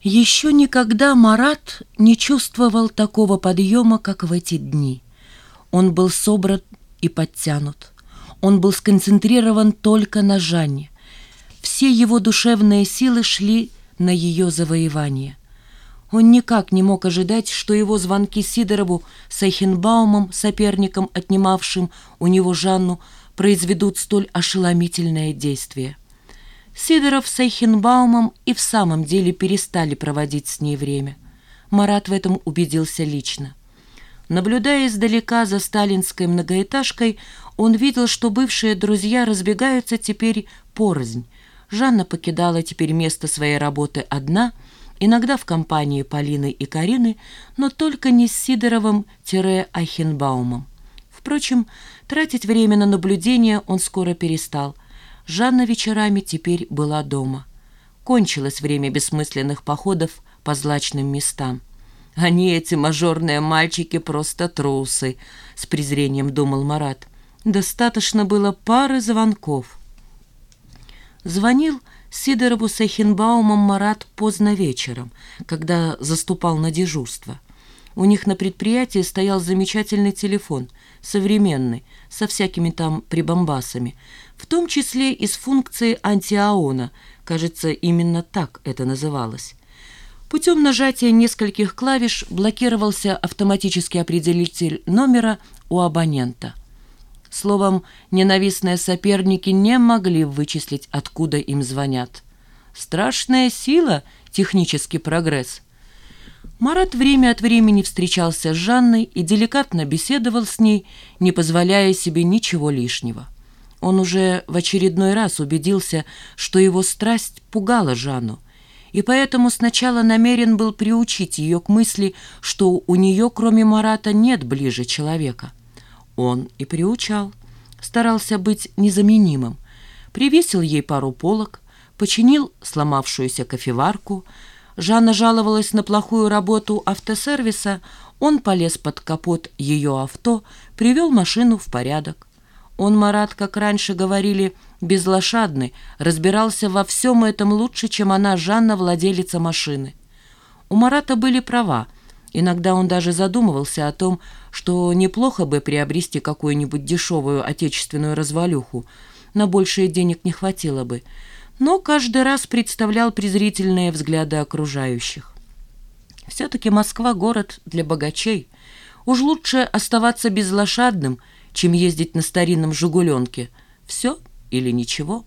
Еще никогда Марат не чувствовал такого подъема, как в эти дни. Он был собран и подтянут. Он был сконцентрирован только на Жанне. Все его душевные силы шли на ее завоевание. Он никак не мог ожидать, что его звонки Сидорову с Эйхенбаумом, соперником, отнимавшим у него Жанну, произведут столь ошеломительное действие. Сидоров с Эйхенбаумом и в самом деле перестали проводить с ней время. Марат в этом убедился лично. Наблюдая издалека за сталинской многоэтажкой, он видел, что бывшие друзья разбегаются теперь порознь. Жанна покидала теперь место своей работы одна, иногда в компании Полины и Карины, но только не с Сидоровым-Айхенбаумом. Впрочем, тратить время на наблюдение он скоро перестал – Жанна вечерами теперь была дома. Кончилось время бессмысленных походов по злачным местам. «Они, эти мажорные мальчики, просто трусы», — с презрением думал Марат. «Достаточно было пары звонков». Звонил Сидорову с Эхенбаумом Марат поздно вечером, когда заступал на дежурство. У них на предприятии стоял замечательный телефон, современный, со всякими там прибамбасами, в том числе и с функцией антиаона, кажется, именно так это называлось. Путем нажатия нескольких клавиш блокировался автоматический определитель номера у абонента. Словом, ненавистные соперники не могли вычислить, откуда им звонят. Страшная сила – технический прогресс. Марат время от времени встречался с Жанной и деликатно беседовал с ней, не позволяя себе ничего лишнего. Он уже в очередной раз убедился, что его страсть пугала Жанну, и поэтому сначала намерен был приучить ее к мысли, что у нее, кроме Марата, нет ближе человека. Он и приучал, старался быть незаменимым, привесил ей пару полок, починил сломавшуюся кофеварку. Жанна жаловалась на плохую работу автосервиса, он полез под капот ее авто, привел машину в порядок. Он, Марат, как раньше говорили, безлошадный, разбирался во всем этом лучше, чем она, Жанна, владелица машины. У Марата были права. Иногда он даже задумывался о том, что неплохо бы приобрести какую-нибудь дешевую отечественную развалюху. На большие денег не хватило бы. Но каждый раз представлял презрительные взгляды окружающих. Все-таки Москва — город для богачей. Уж лучше оставаться безлошадным — чем ездить на старинном «Жигуленке». Все или ничего.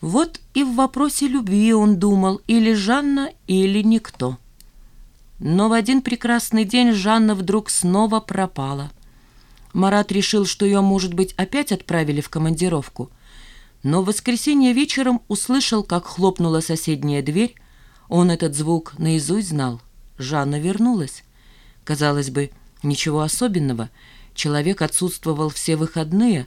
Вот и в вопросе любви он думал, или Жанна, или никто. Но в один прекрасный день Жанна вдруг снова пропала. Марат решил, что ее, может быть, опять отправили в командировку. Но в воскресенье вечером услышал, как хлопнула соседняя дверь. Он этот звук наизусть знал. Жанна вернулась. Казалось бы, ничего особенного — Человек отсутствовал все выходные.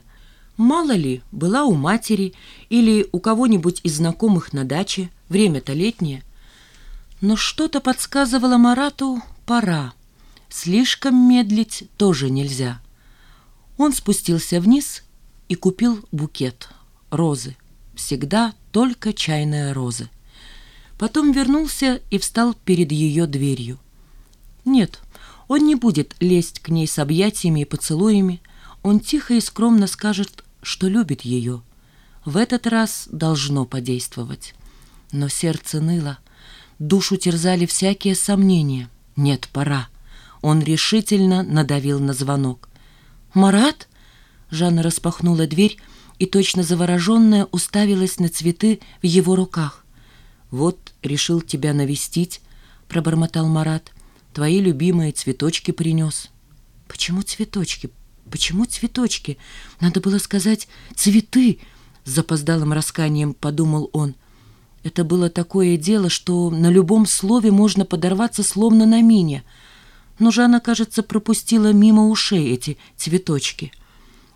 Мало ли, была у матери или у кого-нибудь из знакомых на даче, время-то летнее. Но что-то подсказывало Марату «пора». Слишком медлить тоже нельзя. Он спустился вниз и купил букет, розы. Всегда только чайные розы. Потом вернулся и встал перед ее дверью. Нет, он не будет лезть к ней с объятиями и поцелуями. Он тихо и скромно скажет, что любит ее. В этот раз должно подействовать. Но сердце ныло. Душу терзали всякие сомнения. Нет, пора. Он решительно надавил на звонок. «Марат?» Жанна распахнула дверь и, точно завороженная, уставилась на цветы в его руках. «Вот решил тебя навестить», — пробормотал Марат. Твои любимые цветочки принес». «Почему цветочки? Почему цветочки? Надо было сказать «цветы», — с запоздалым расканием подумал он. Это было такое дело, что на любом слове можно подорваться словно на мине. Но Жанна, кажется, пропустила мимо ушей эти цветочки.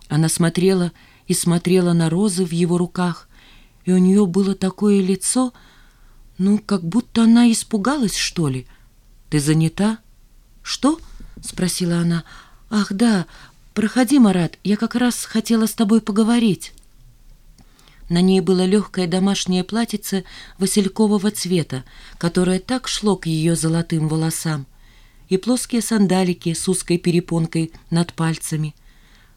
Она смотрела и смотрела на розы в его руках, и у нее было такое лицо, ну, как будто она испугалась, что ли — «Ты занята?» «Что?» — спросила она. «Ах, да, проходи, Марат, я как раз хотела с тобой поговорить». На ней было легкое домашнее платьице василькового цвета, которое так шло к ее золотым волосам, и плоские сандалики с узкой перепонкой над пальцами.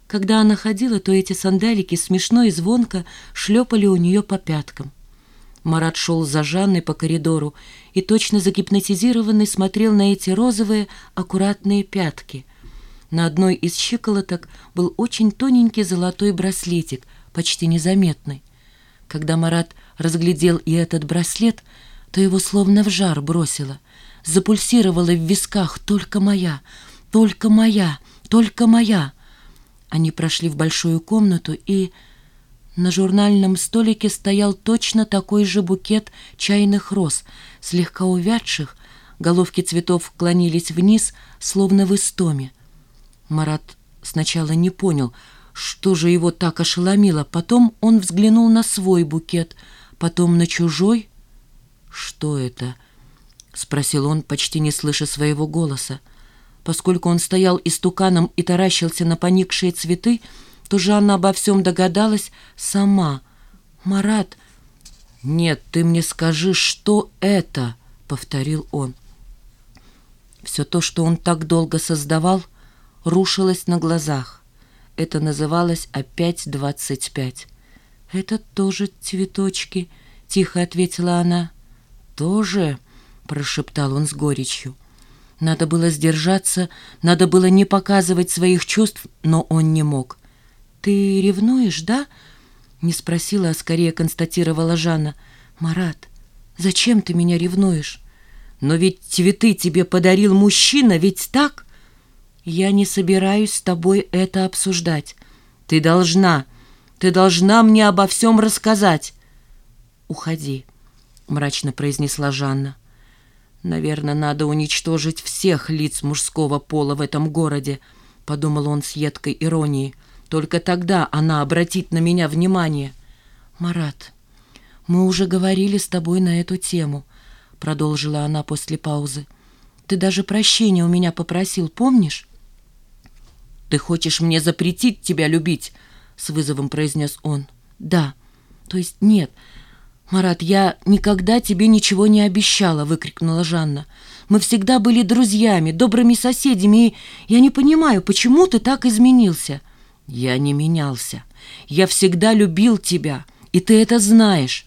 Когда она ходила, то эти сандалики смешно и звонко шлепали у нее по пяткам. Марат шел за Жанной по коридору и, точно загипнотизированный, смотрел на эти розовые, аккуратные пятки. На одной из щиколоток был очень тоненький золотой браслетик, почти незаметный. Когда Марат разглядел и этот браслет, то его словно в жар бросило. Запульсировало в висках «Только моя! Только моя! Только моя!» Они прошли в большую комнату и... На журнальном столике стоял точно такой же букет чайных роз, слегка увядших, головки цветов клонились вниз, словно в истоме. Марат сначала не понял, что же его так ошеломило. Потом он взглянул на свой букет, потом на чужой. «Что это?» — спросил он, почти не слыша своего голоса. Поскольку он стоял истуканом и таращился на поникшие цветы, то Жанна обо всем догадалась сама. «Марат...» «Нет, ты мне скажи, что это?» — повторил он. Все то, что он так долго создавал, рушилось на глазах. Это называлось «Опять двадцать пять». «Это тоже цветочки», — тихо ответила она. «Тоже?» — прошептал он с горечью. Надо было сдержаться, надо было не показывать своих чувств, но он не мог. «Ты ревнуешь, да?» Не спросила, а скорее констатировала Жанна. «Марат, зачем ты меня ревнуешь? Но ведь цветы тебе подарил мужчина, ведь так?» «Я не собираюсь с тобой это обсуждать. Ты должна, ты должна мне обо всем рассказать». «Уходи», — мрачно произнесла Жанна. «Наверное, надо уничтожить всех лиц мужского пола в этом городе», — подумал он с едкой иронией. Только тогда она обратит на меня внимание. «Марат, мы уже говорили с тобой на эту тему», — продолжила она после паузы. «Ты даже прощения у меня попросил, помнишь?» «Ты хочешь мне запретить тебя любить?» — с вызовом произнес он. «Да. То есть нет. Марат, я никогда тебе ничего не обещала», — выкрикнула Жанна. «Мы всегда были друзьями, добрыми соседями, и я не понимаю, почему ты так изменился?» «Я не менялся. Я всегда любил тебя, и ты это знаешь».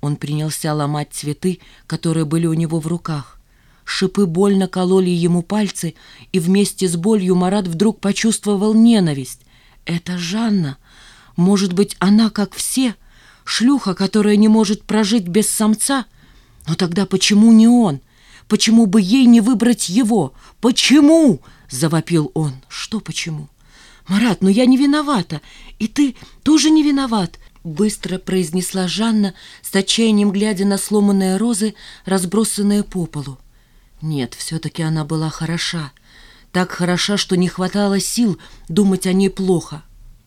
Он принялся ломать цветы, которые были у него в руках. Шипы больно кололи ему пальцы, и вместе с болью Марат вдруг почувствовал ненависть. «Это Жанна. Может быть, она, как все, шлюха, которая не может прожить без самца? Но тогда почему не он? Почему бы ей не выбрать его? Почему?» — завопил он. «Что почему?» «Марат, но я не виновата, и ты тоже не виноват», — быстро произнесла Жанна, с отчаянием глядя на сломанные розы, разбросанные по полу. Нет, все-таки она была хороша, так хороша, что не хватало сил думать о ней плохо.